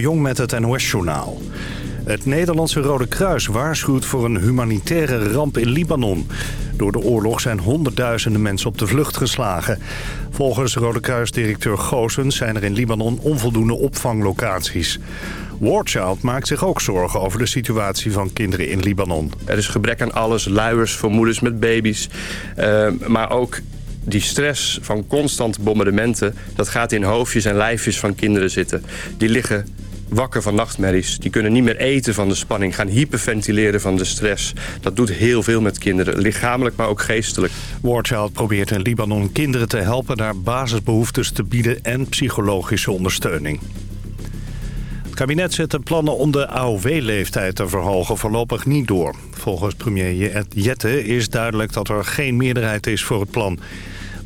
Jong met het NOS-journaal. Het Nederlandse Rode Kruis waarschuwt voor een humanitaire ramp in Libanon. Door de oorlog zijn honderdduizenden mensen op de vlucht geslagen. Volgens Rode Kruis-directeur Goossens zijn er in Libanon onvoldoende opvanglocaties. Warchild maakt zich ook zorgen over de situatie van kinderen in Libanon. Er is gebrek aan alles, luiers voor moeders met baby's. Uh, maar ook die stress van constant bombardementen... dat gaat in hoofdjes en lijfjes van kinderen zitten. Die liggen wakker van nachtmerries. Die kunnen niet meer eten van de spanning, gaan hyperventileren van de stress. Dat doet heel veel met kinderen, lichamelijk maar ook geestelijk. Warchild probeert in Libanon kinderen te helpen... daar basisbehoeftes te bieden en psychologische ondersteuning. Het kabinet zet de plannen om de AOW-leeftijd te verhogen voorlopig niet door. Volgens premier Jette is duidelijk dat er geen meerderheid is voor het plan.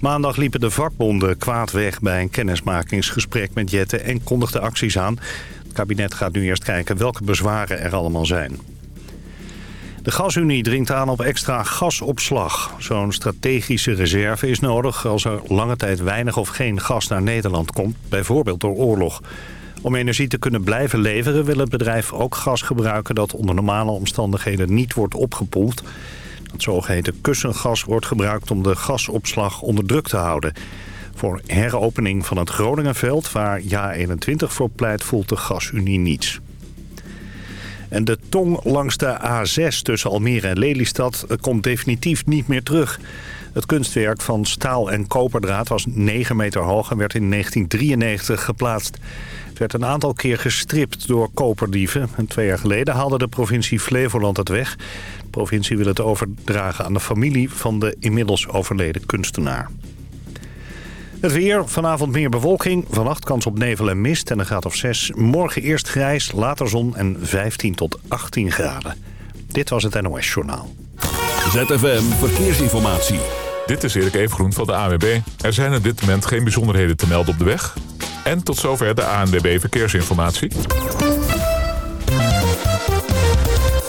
Maandag liepen de vakbonden kwaad weg bij een kennismakingsgesprek met Jette en kondigden acties aan. Het kabinet gaat nu eerst kijken welke bezwaren er allemaal zijn. De gasunie dringt aan op extra gasopslag. Zo'n strategische reserve is nodig als er lange tijd weinig of geen gas naar Nederland komt, bijvoorbeeld door oorlog. Om energie te kunnen blijven leveren wil het bedrijf ook gas gebruiken dat onder normale omstandigheden niet wordt opgepoeld. Het zogeheten kussengas wordt gebruikt om de gasopslag onder druk te houden. Voor heropening van het Groningenveld, waar JA21 voor pleit, voelt de gasunie niets. En de tong langs de A6 tussen Almere en Lelystad komt definitief niet meer terug. Het kunstwerk van staal en koperdraad was 9 meter hoog en werd in 1993 geplaatst. Het werd een aantal keer gestript door koperdieven. En twee jaar geleden haalde de provincie Flevoland het weg. Provincie wil het overdragen aan de familie van de inmiddels overleden kunstenaar. Het weer, vanavond meer bewolking, vannacht kans op nevel en mist en een graad of 6. Morgen eerst grijs, later zon en 15 tot 18 graden. Dit was het NOS Journaal. ZFM Verkeersinformatie. Dit is Erik Evengroen van de AWB. Er zijn op dit moment geen bijzonderheden te melden op de weg. En tot zover de ANWB Verkeersinformatie.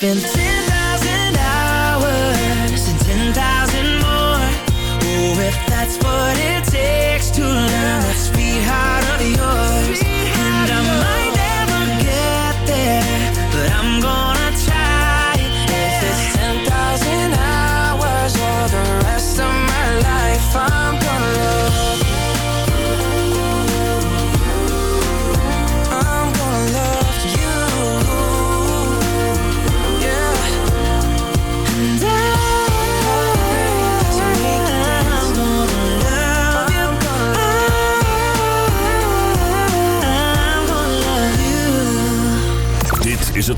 been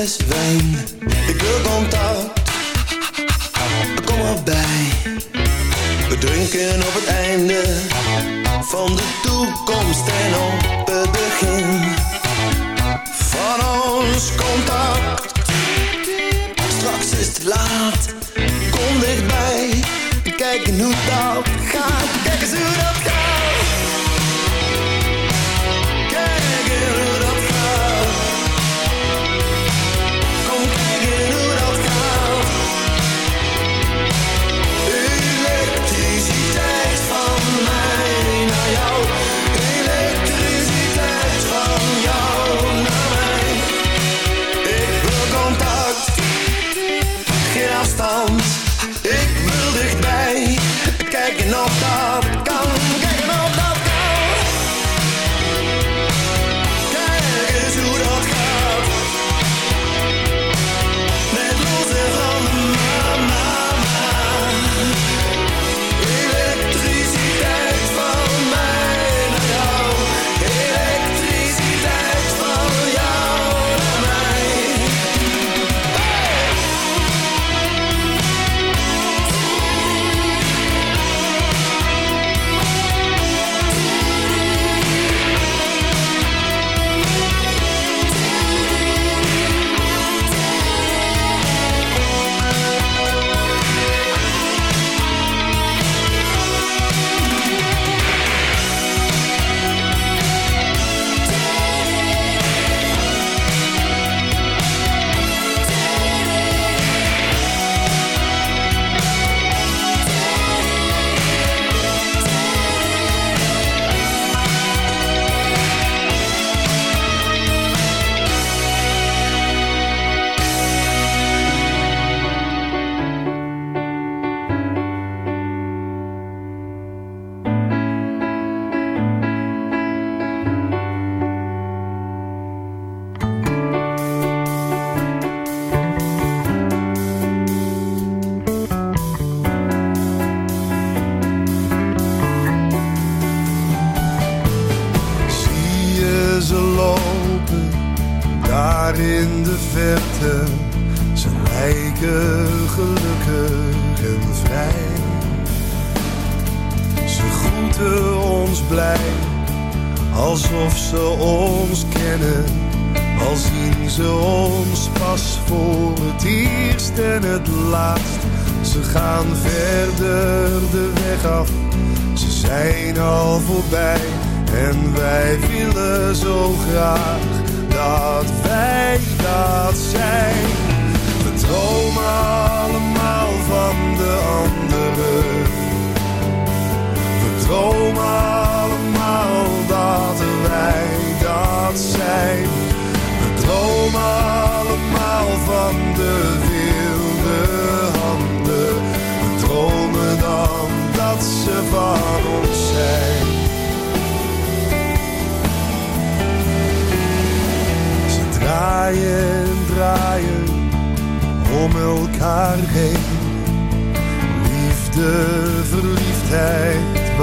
Ik wil contact, kom erbij. We drinken op het einde van de toekomst en op het begin van ons contact. Straks is het laat, kom dichtbij, kijk hoe dat gaat. Kijk eens hoe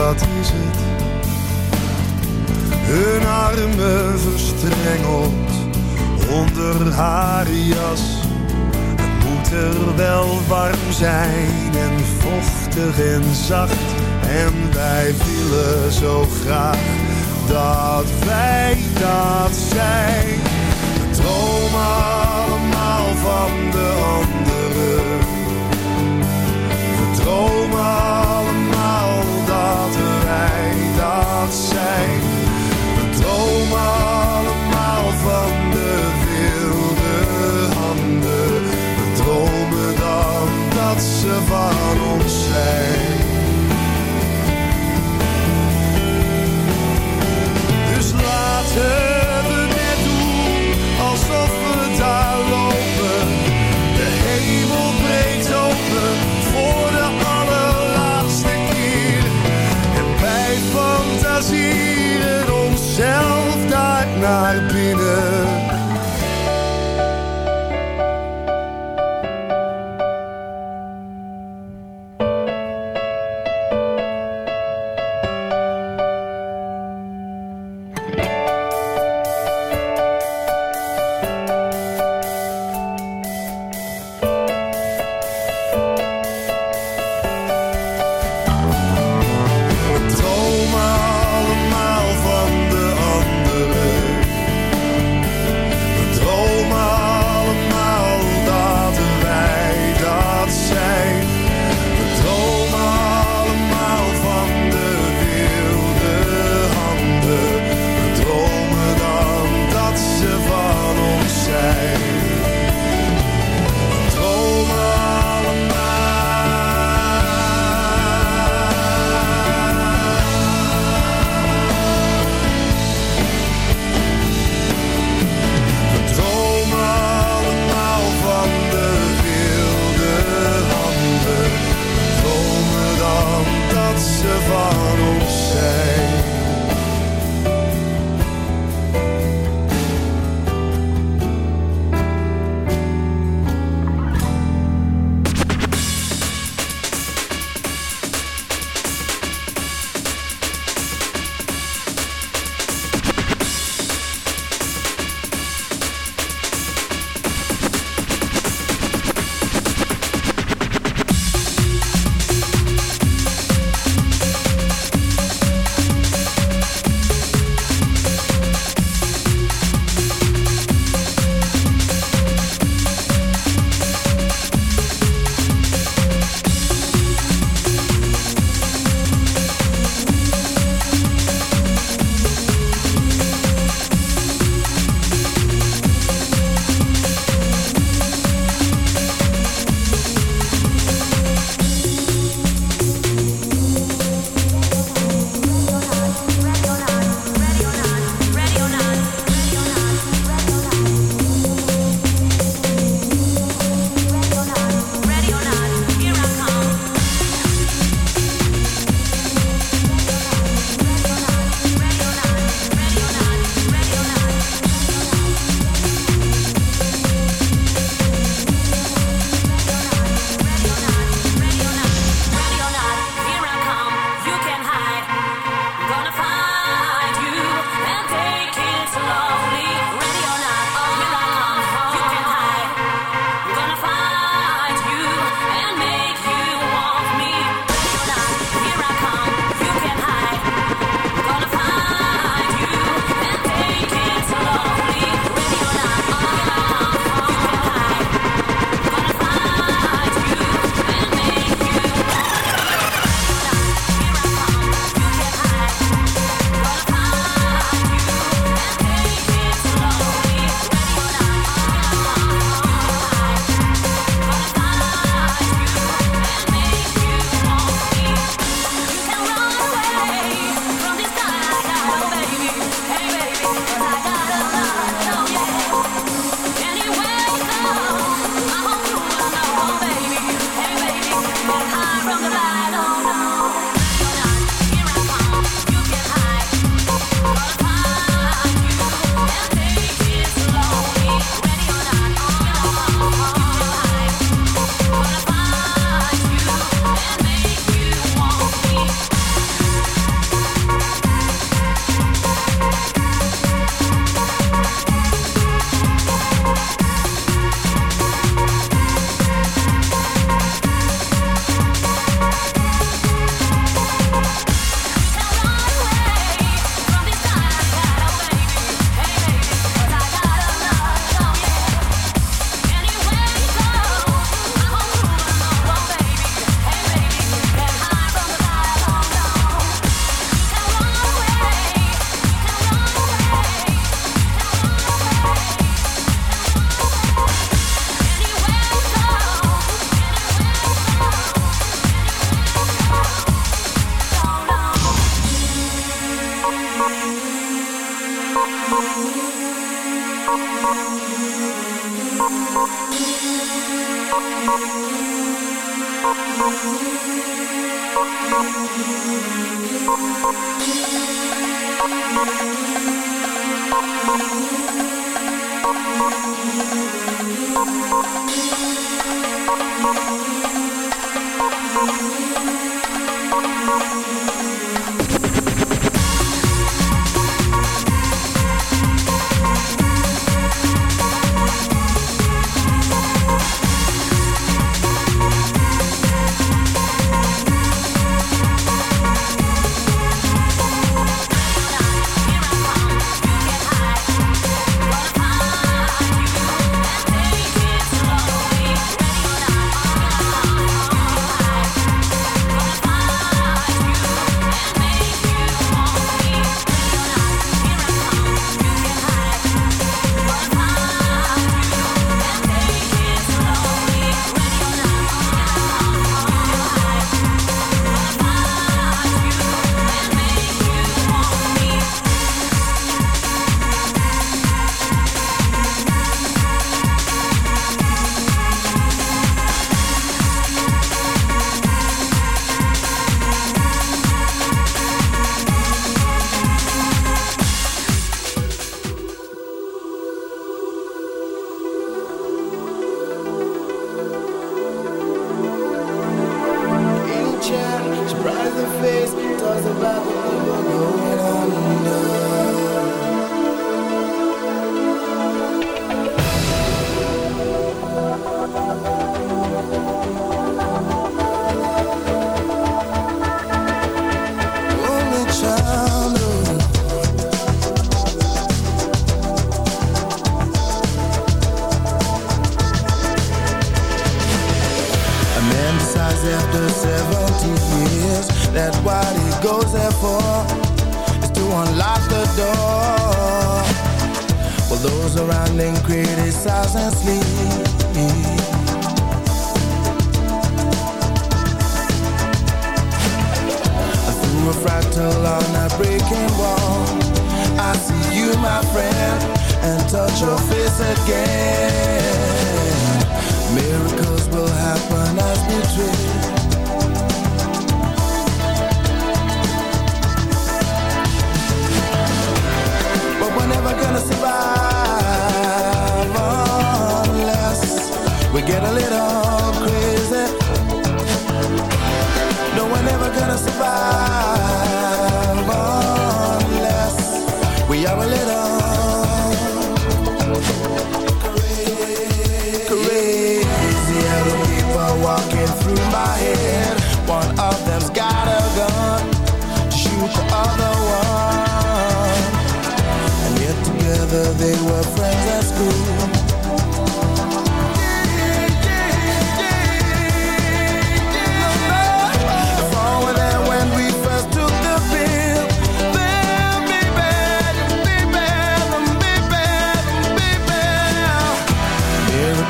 dat is het. Hun armen verstrengeld onder haar jas. Het moet er wel warm zijn en vochtig en zacht. En wij willen zo graag dat wij dat zijn. We dromen allemaal van de anderen. We dromen zijn. We dromen allemaal van de wilde handen. We dromen dan dat ze van ons zijn. Dus laten maar be. In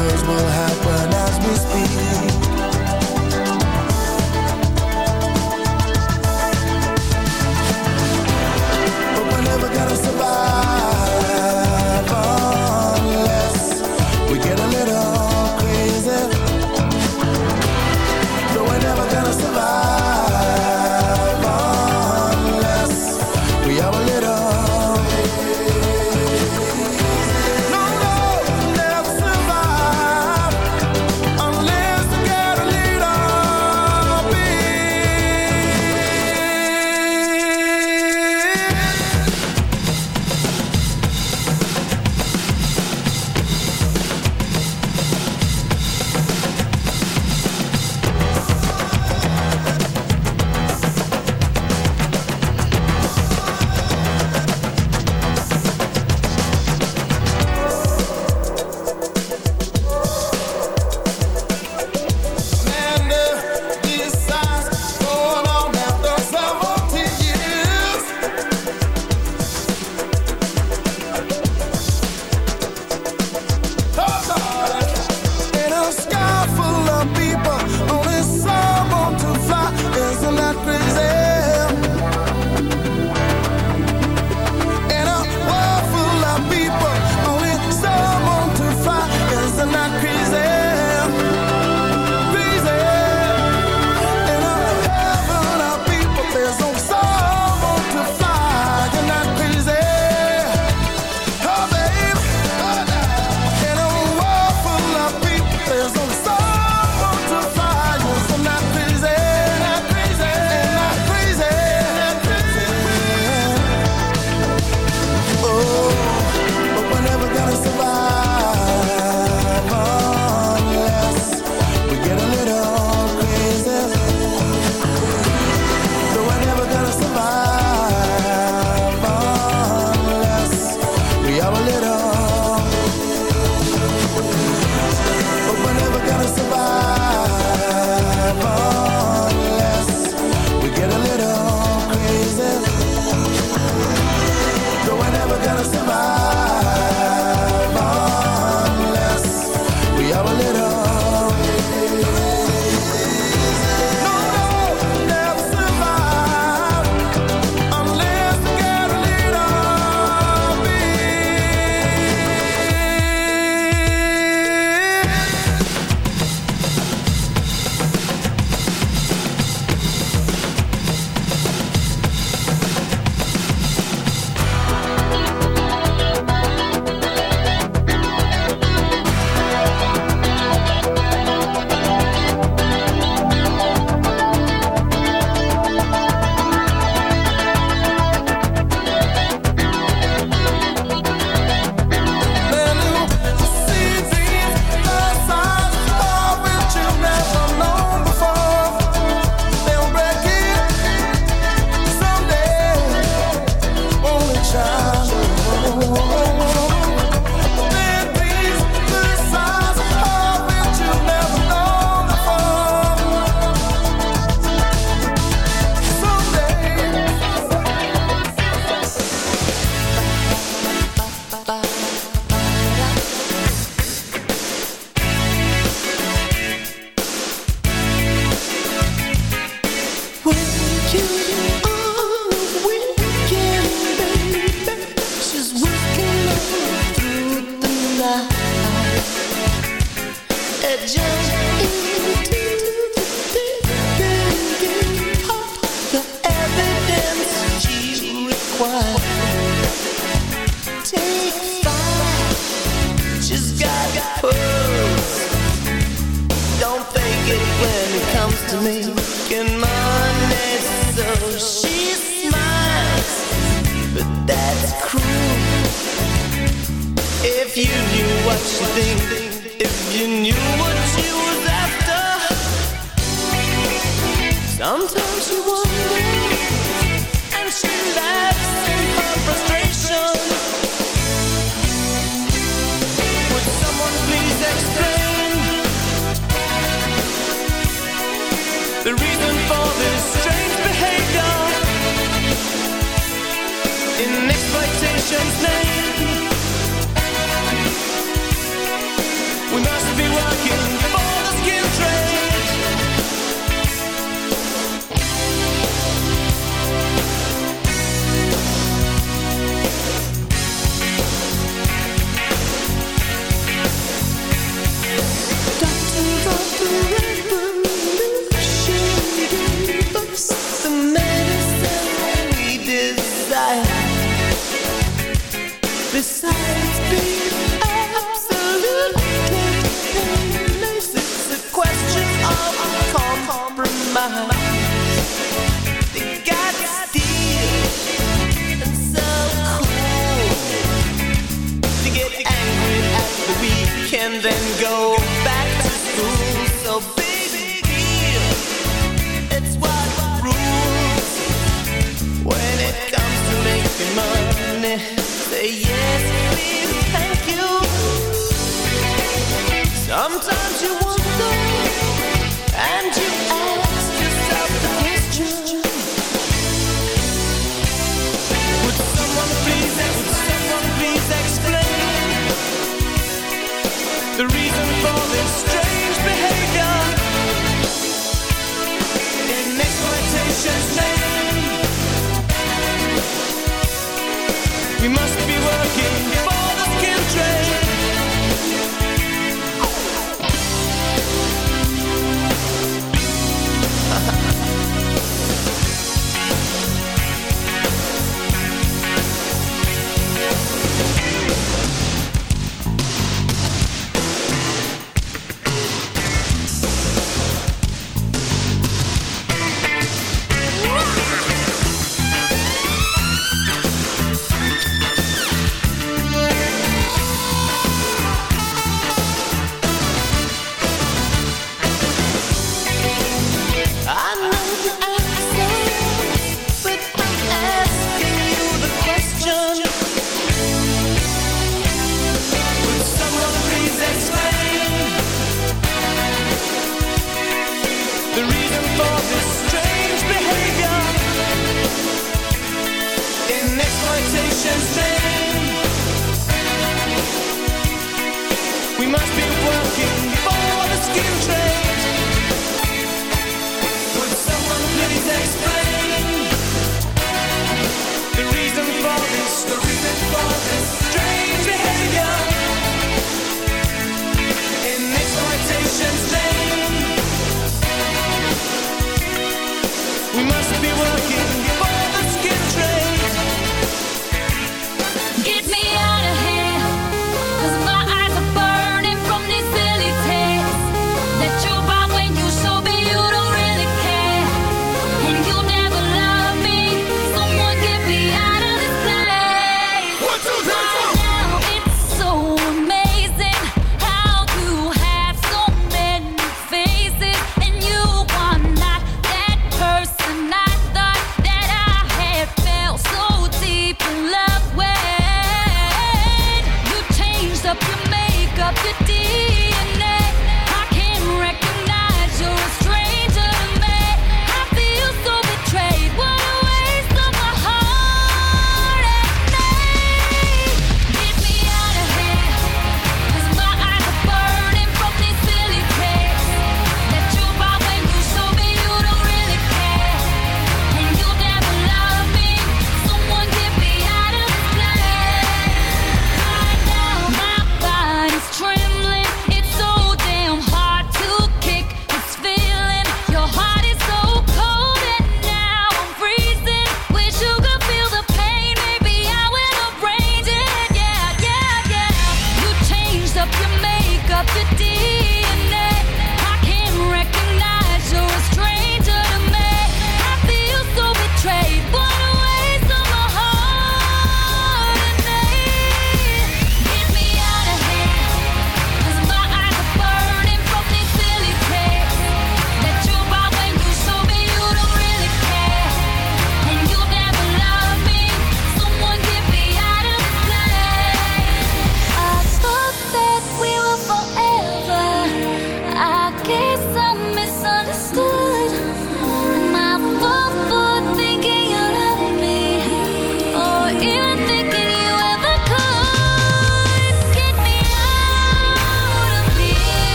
Miracles will happen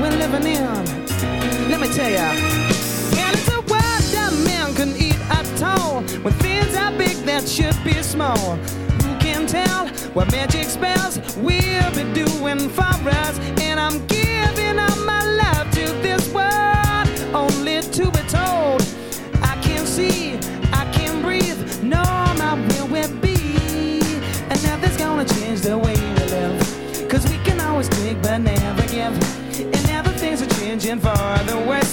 world we're living in. Let me tell ya. And it's a world that man can eat at all. When things are big that should be small. Who can tell what magic spells we'll be doing for us? And I'm giving all my love to this world. looking for the way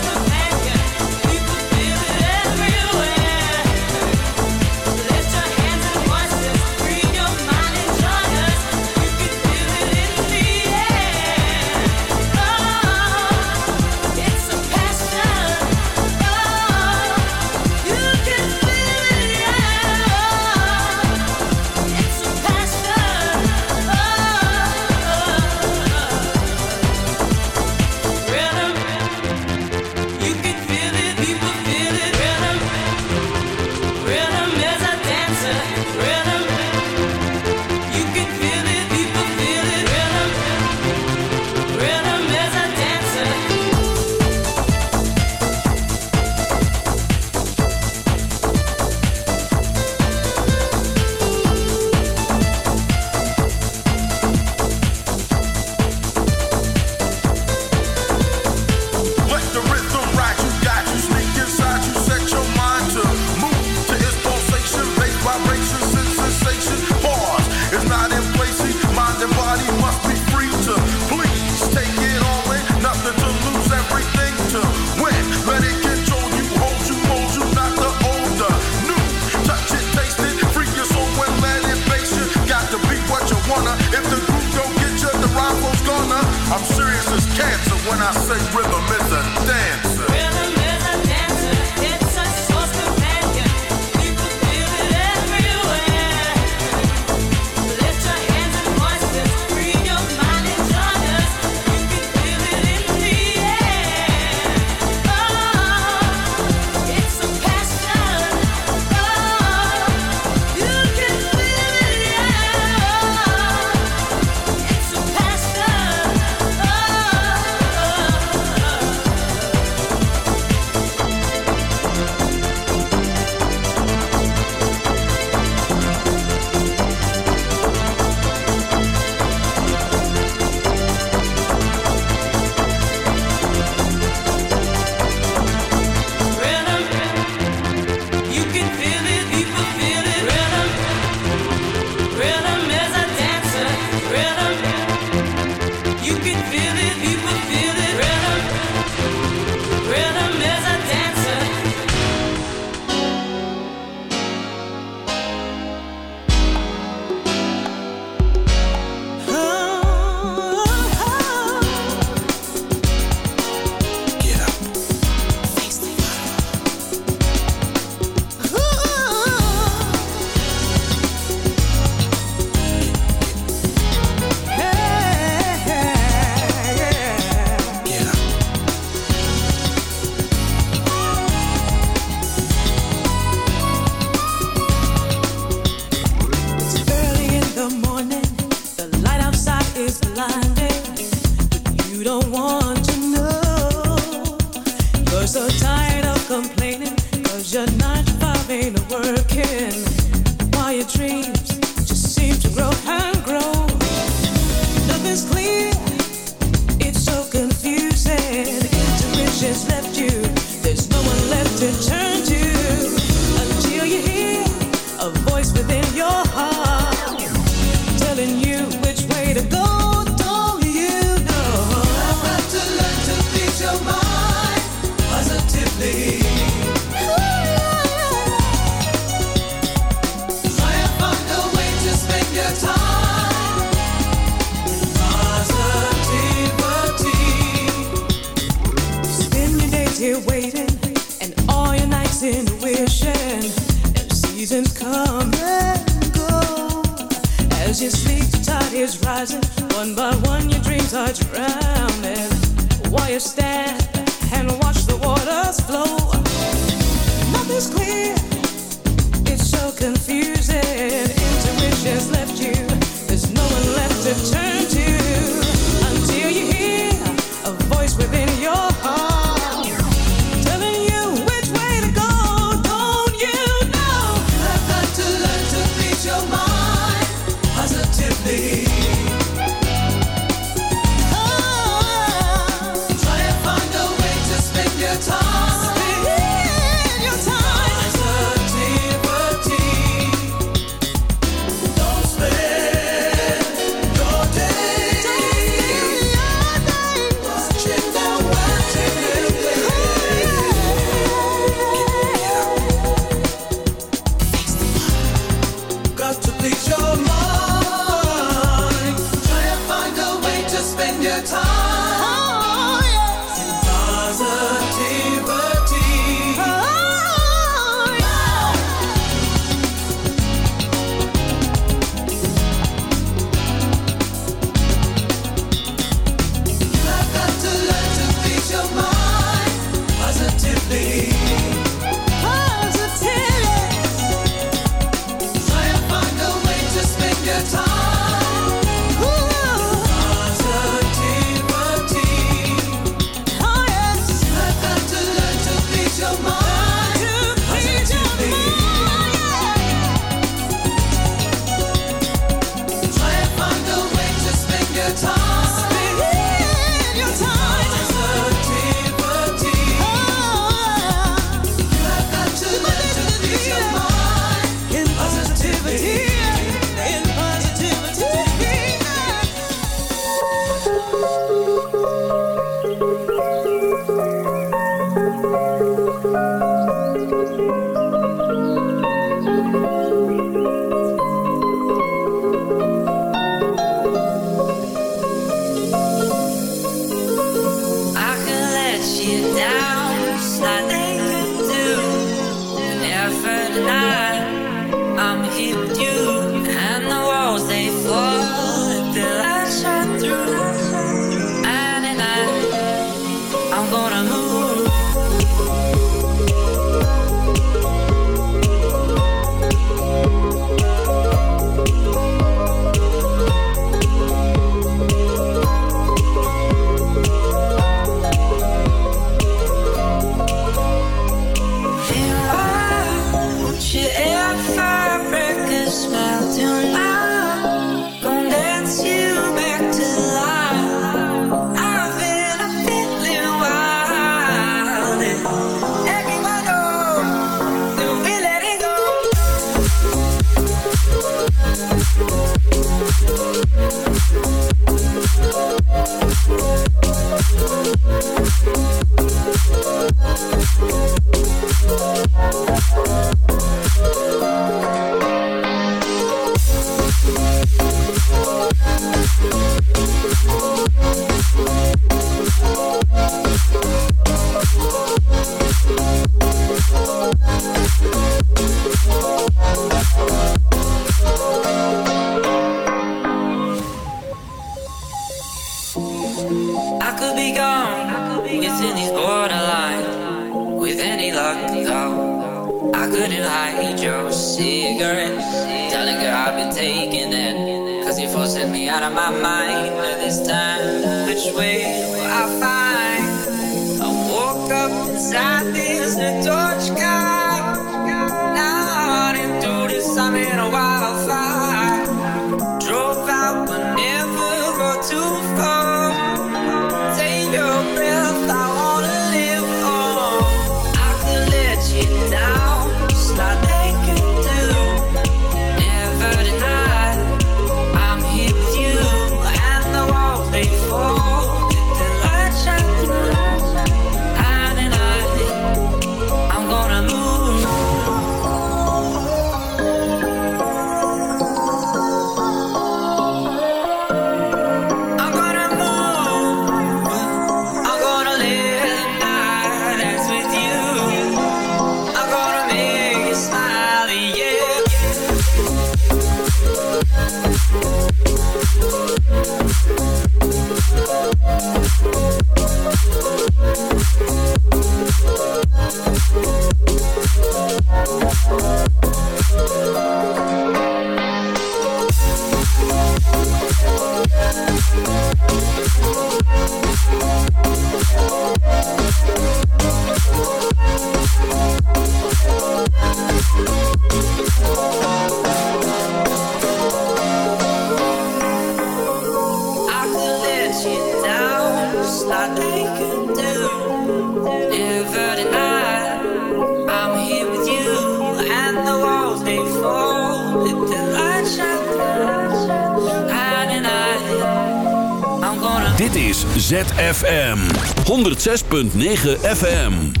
106.9 FM.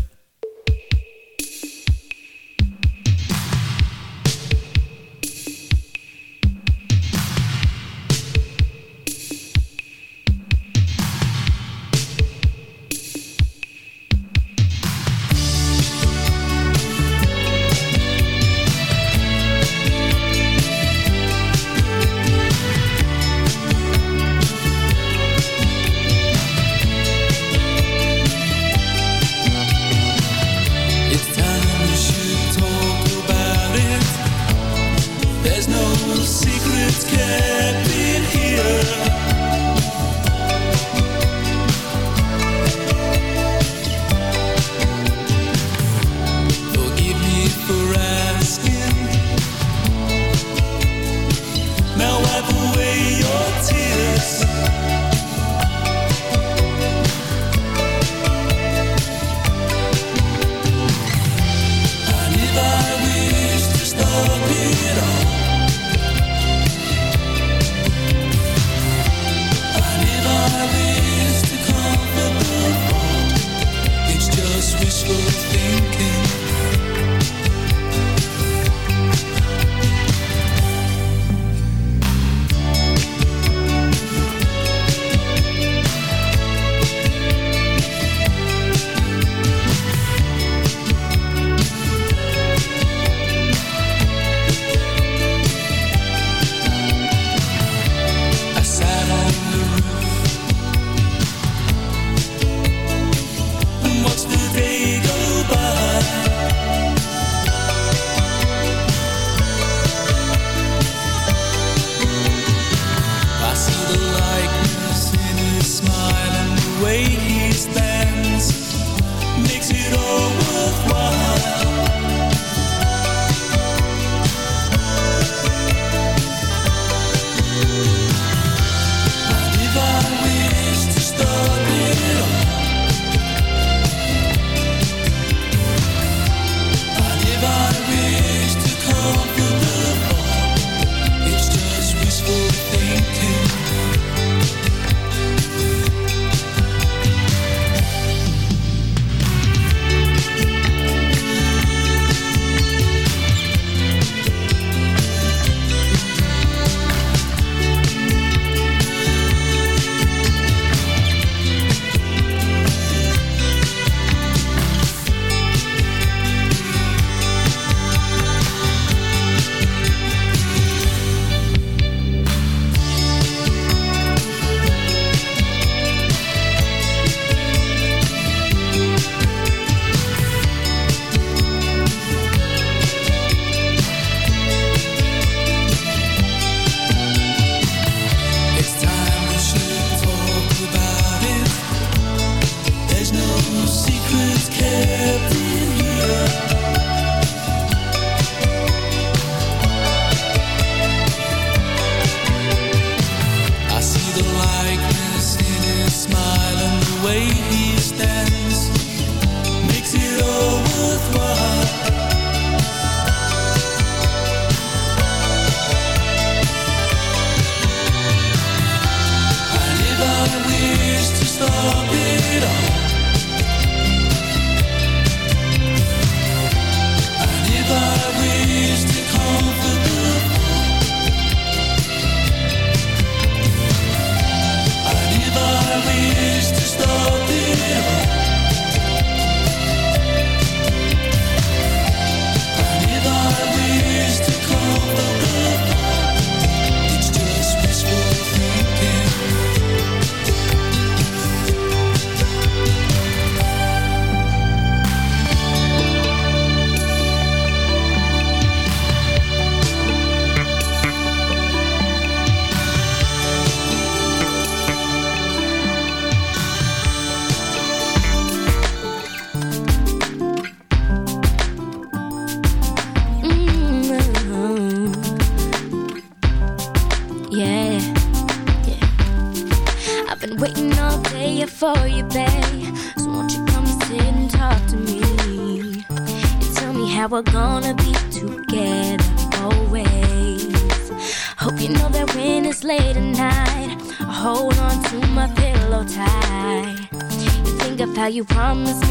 you promised me